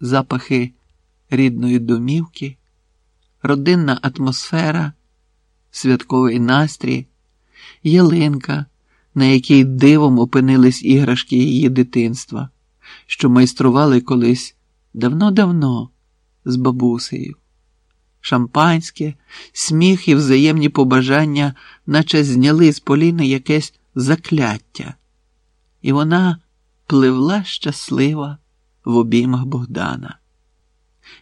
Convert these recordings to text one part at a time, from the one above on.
запахи рідної домівки, родинна атмосфера, святковий настрій, ялинка, на якій дивом опинились іграшки її дитинства, що майстрували колись давно-давно з бабусею. Шампанське, сміх і взаємні побажання, наче зняли з Поліни якесь закляття, і вона пливла щаслива в обіймах Богдана,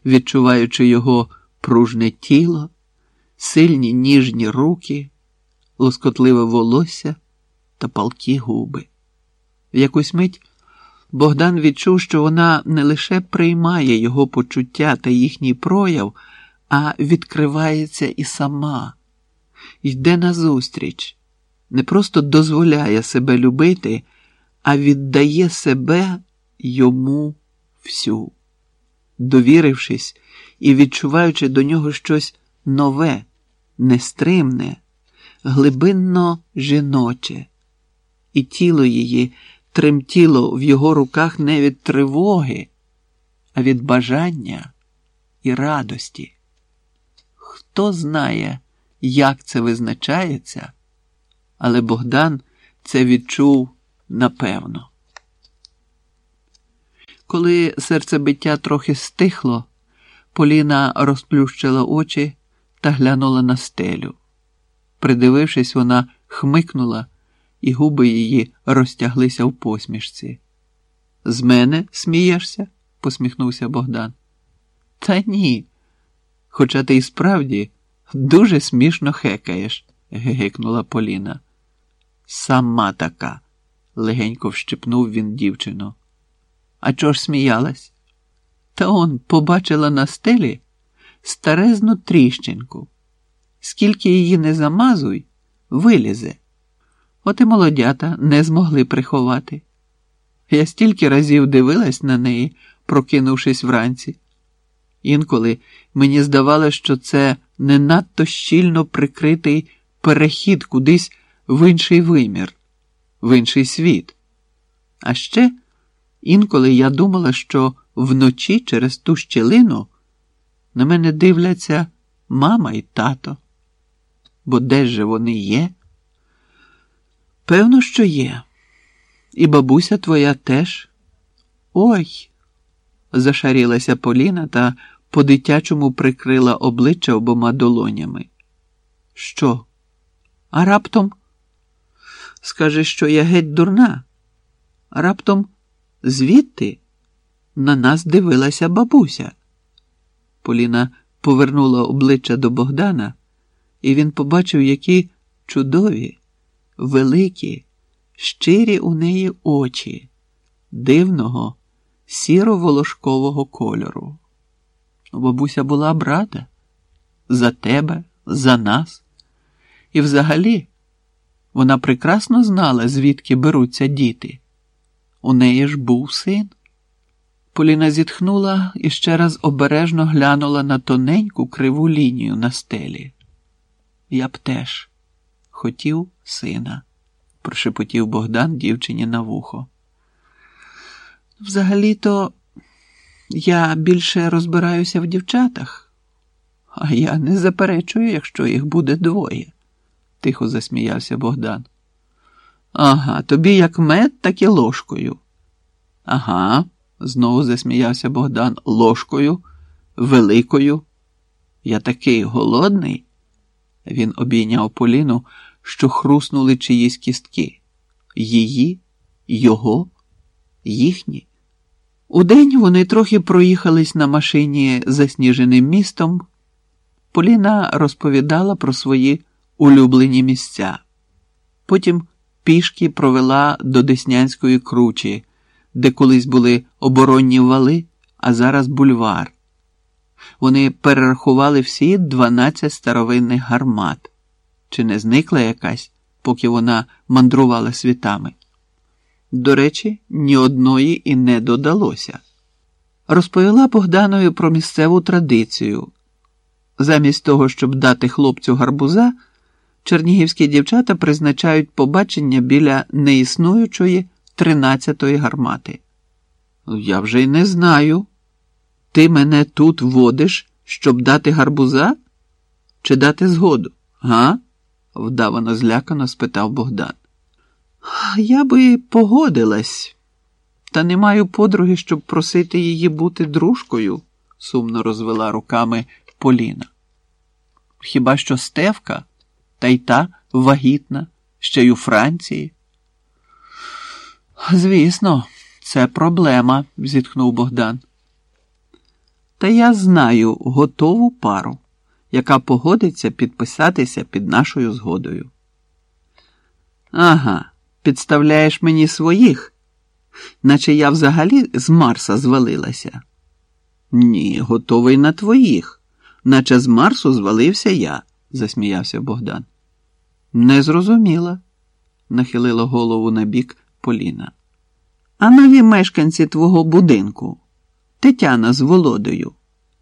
відчуваючи його пружне тіло, сильні ніжні руки, лоскотливе волосся та палкі губи. В якусь мить Богдан відчув, що вона не лише приймає його почуття та їхній прояв, а відкривається і сама, йде назустріч, не просто дозволяє себе любити, а віддає себе йому всю, довірившись і відчуваючи до нього щось нове, нестримне, глибинно жіноче, і тіло її тремтіло в його руках не від тривоги, а від бажання і радості. Хто знає, як це визначається, але Богдан це відчув напевно. Коли серцебиття трохи стихло, Поліна розплющила очі та глянула на стелю. Придивившись, вона хмикнула, і губи її розтяглися в посмішці. З мене смієшся? посміхнувся Богдан. Та ні. Хоча ти і справді дуже смішно хекаєш, гекнула Поліна. Сама така, легенько вщипнув він дівчину. А чого ж сміялась? Та он побачила на стелі старезну тріщинку. Скільки її не замазуй, вилізе. От і молодята не змогли приховати. Я стільки разів дивилась на неї, прокинувшись вранці. Інколи мені здавалося, що це не надто щільно прикритий перехід кудись в інший вимір, в інший світ. А ще інколи я думала, що вночі через ту щілину на мене дивляться мама і тато. Бо де ж вони є? Певно, що є. І бабуся твоя теж. Ой, зашарілася Поліна та по-дитячому прикрила обличчя обома долонями. Що? А раптом? Скаже, що я геть дурна. А раптом звідти на нас дивилася бабуся. Поліна повернула обличчя до Богдана, і він побачив, які чудові, великі, щирі у неї очі, дивного, сіро-волошкового кольору. Бабуся була б рада за тебе, за нас. І взагалі вона прекрасно знала, звідки беруться діти. У неї ж був син. Поліна зітхнула і ще раз обережно глянула на тоненьку криву лінію на стелі. Я б теж хотів сина, прошепотів Богдан дівчині на вухо. Взагалі-то я більше розбираюся в дівчатах, а я не заперечую, якщо їх буде двоє, тихо засміявся Богдан. Ага, тобі як мед, так і ложкою. Ага, знову засміявся Богдан ложкою, великою. Я такий голодний. Він обійняв Поліну, що хруснули чиїсь кістки. Її, його, їхні. Удень вони трохи проїхались на машині засніженим містом. Поліна розповідала про свої улюблені місця. Потім пішки провела до Деснянської кручі, де колись були оборонні вали, а зараз бульвар. Вони перерахували всі 12 старовинних гармат. Чи не зникла якась, поки вона мандрувала світами? До речі, ні одної і не додалося. Розповіла Богданові про місцеву традицію. Замість того, щоб дати хлопцю гарбуза, чернігівські дівчата призначають побачення біля неіснуючої тринадцятої гармати. Я вже й не знаю, Ти мене тут водиш, щоб дати гарбуза? Чи дати згоду? Га? вдавано злякано спитав Богдан. Я би погодилась, та не маю подруги, щоб просити її бути дружкою, сумно розвела руками Поліна. Хіба що Стевка, та й та вагітна, ще й у Франції? Звісно, це проблема, зітхнув Богдан. Та я знаю готову пару, яка погодиться підписатися під нашою згодою. Ага, підставляєш мені своїх, наче я взагалі з Марса звалилася. Ні, готовий на твоїх, наче з Марсу звалився я, засміявся Богдан. Не зрозуміла, нахилила голову на бік Поліна. А нові мешканці твого будинку, Тетяна з Володою.